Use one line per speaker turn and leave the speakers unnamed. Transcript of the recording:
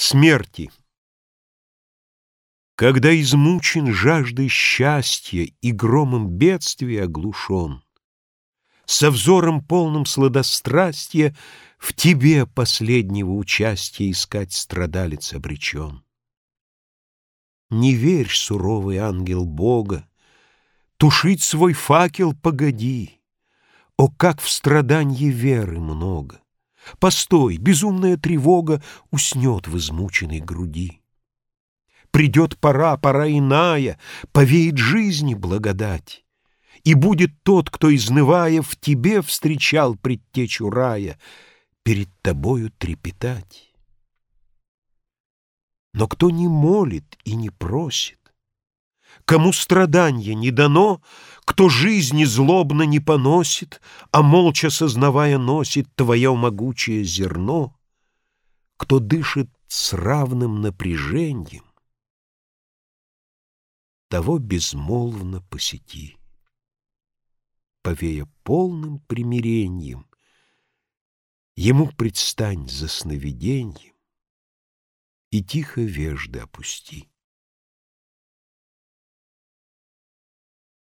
Смерти. Когда измучен жаждой счастья и громом бедствия оглушен, Со взором полным сладострастия В тебе последнего участия Искать страдалец обречен. Не верь, суровый ангел Бога, Тушить свой факел погоди, О, как в страданье веры много! Постой, безумная тревога уснет в измученной груди. Придет пора, пора иная, повеет жизни благодать. И будет тот, кто, изнывая, в тебе встречал предтечу рая, перед тобою трепетать. Но кто не молит и не просит, Кому страдания не дано, кто жизни злобно не поносит, А молча сознавая носит твое могучее зерно, Кто дышит с равным напряжением, Того безмолвно посети. Повея полным примирением, Ему предстань за сновиденьем И тихо вежды опусти.